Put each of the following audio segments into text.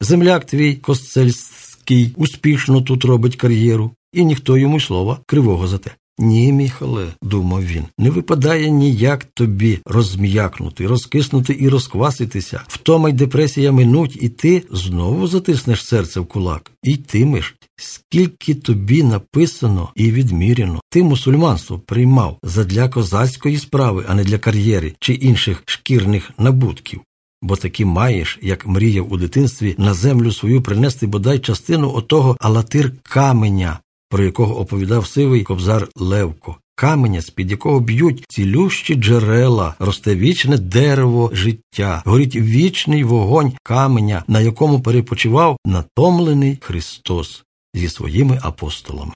Земляк твій Костельський успішно тут робить кар'єру, і ніхто йому слова кривого за те. Ні, Міхале, думав він, не випадає ніяк тобі розм'якнути, розкиснути і розкваситися. Втома й депресія минуть, і ти знову затиснеш серце в кулак. І йтимеш. Скільки тобі написано і відміряно, ти мусульманство приймав задля козацької справи, а не для кар'єри чи інших шкірних набутків. Бо таки маєш, як мріяв у дитинстві, на землю свою принести бодай частину отого алатир каменя, про якого оповідав сивий кобзар Левко, каменя, з під якого б'ють цілющі джерела, росте вічне дерево життя, горить вічний вогонь каменя, на якому перепочивав натомлений Христос зі своїми апостолами.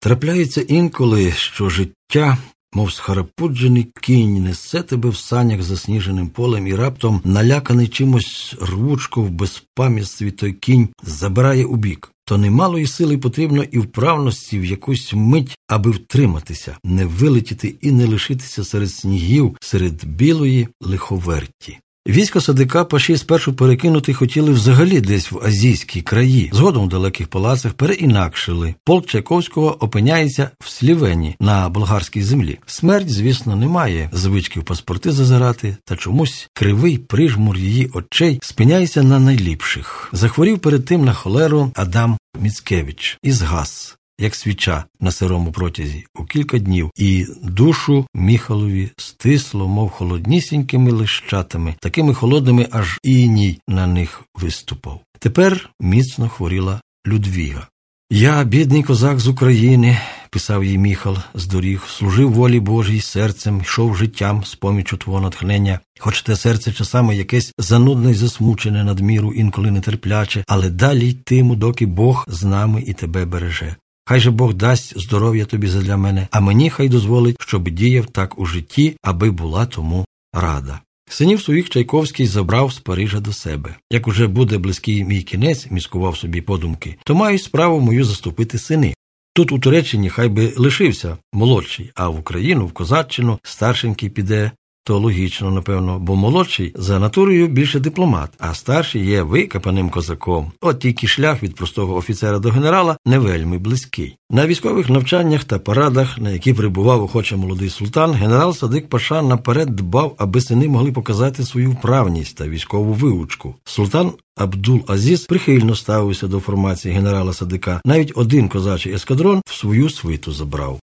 Трапляється інколи, що життя мов схарапуджений кінь, несе тебе в санях засніженим полем, і раптом, наляканий чимось рвучко в безпам'ятстві той кінь забирає у бік. То немалої сили потрібно і вправності в якусь мить, аби втриматися, не вилетіти і не лишитися серед снігів, серед білої лиховерті. Військо Садика паші спершу перекинути хотіли взагалі десь в азійські краї, згодом в далеких палацах переінакшили. Полк Чайковського опиняється в Слівені на болгарській землі. Смерть, звісно, не має звички в паспорти зазирати, та чомусь кривий прижмур її очей спиняється на найліпших. Захворів перед тим на холеру Адам Міцкевич і згас як свіча на сирому протязі у кілька днів, і душу Міхалові стисло, мов холоднісінькими лищатами, такими холодними, аж іній на них виступав. Тепер міцно хворіла Людвіга. Я, бідний козак з України, писав їй Міхал з доріг, служив волі Божій серцем, йшов життям з помічу твого натхнення, хоч те серце часами якесь занудне й засмучене надміру, інколи нетерпляче, але далі йтиму, доки Бог з нами і тебе береже. Хай же Бог дасть здоров'я тобі задля мене, а мені хай дозволить, щоб діяв так у житті, аби була тому рада. Синів своїх Чайковський забрав з Парижа до себе. Як уже буде близький мій кінець, міскував собі подумки, то мають справу мою заступити сини. Тут у Туреччині хай би лишився молодший, а в Україну, в Козаччину, старшенький піде то логічно, напевно, бо молодший за натурою більше дипломат, а старший є викопаним козаком. От тільки шлях від простого офіцера до генерала не вельми близький. На військових навчаннях та парадах, на які прибував охоче молодий султан, генерал Садик Паша наперед дбав, аби сини могли показати свою вправність та військову виучку. Султан Абдул Азіз прихильно ставився до формації генерала Садика. Навіть один козачий ескадрон в свою свиту забрав.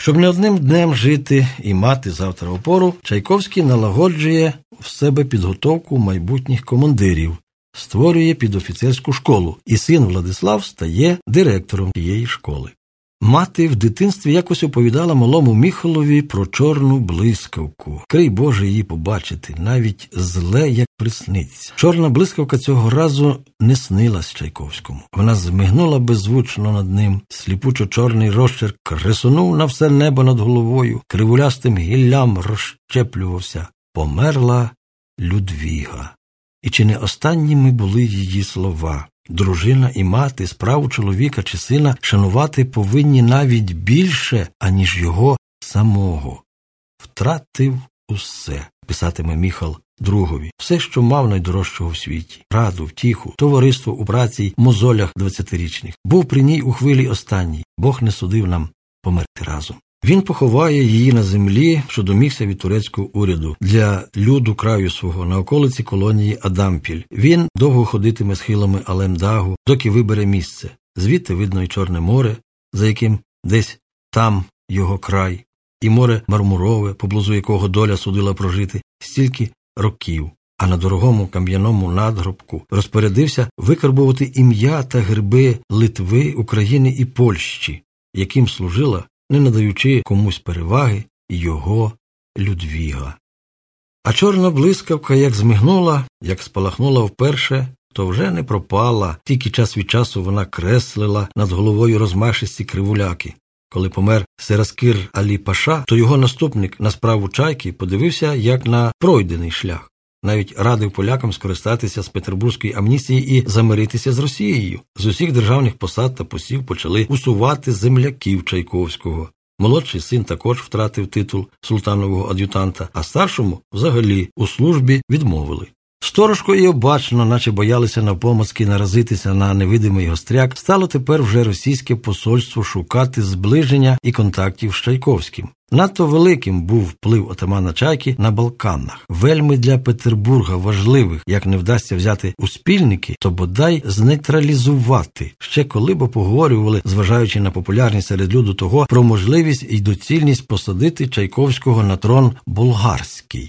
Щоб не одним днем жити і мати завтра опору, Чайковський налагоджує в себе підготовку майбутніх командирів, створює підофіцерську школу, і син Владислав стає директором тієї школи. Мати в дитинстві якось оповідала малому Міхалові про чорну блискавку. Крий Боже її побачити, навіть зле, як присниться. Чорна блискавка цього разу не снилась Чайковському. Вона змигнула беззвучно над ним, сліпучо чорний розчерк рисунув на все небо над головою, кривулястим гіллям розщеплювався. Померла Людвіга. І чи не останніми були її слова? Дружина і мати справу чоловіка чи сина шанувати повинні навіть більше, аніж його самого. Втратив усе, писатиме Міхал другові, все, що мав найдорожчого в світі, раду, втіху, товариство у праці мозолях двадцятирічних. Був при ній у хвилі останній, Бог не судив нам померти разом. Він поховає її на землі, що домігся від турецького уряду для люду краю свого на околиці колонії Адампіль. Він довго ходитиме схилами Алемдагу, доки вибере місце. Звідти видно й Чорне море, за яким десь там його край, і море мармурове, поблизу якого доля судила прожити стільки років. А на дорогому кам'яному надгробку розпорядився викарбувати ім'я та герби Литви, України і Польщі, яким служила не надаючи комусь переваги його Людвіга. А чорна блискавка як змигнула, як спалахнула вперше, то вже не пропала, тільки час від часу вона креслила над головою розмашисті кривуляки. Коли помер Сераскир Алі Паша, то його наступник на справу чайки подивився як на пройдений шлях навіть радив полякам скористатися з Петербурзької амністії і замиритися з Росією. З усіх державних посад та посів почали усувати земляків Чайковського. Молодший син також втратив титул султанового ад'ютанта, а старшому взагалі у службі відмовили. Сторожко і обачно, наче боялися навпомацки наразитися на невидимий гостряк, стало тепер вже російське посольство шукати зближення і контактів з Чайковським. Надто великим був вплив отамана Чайки на Балканах. Вельми для Петербурга важливих, як не вдасться взяти у спільники, то бодай знейтралізувати. Ще коли б поговорювали, зважаючи на популярність серед люду того, про можливість і доцільність посадити Чайковського на трон болгарський.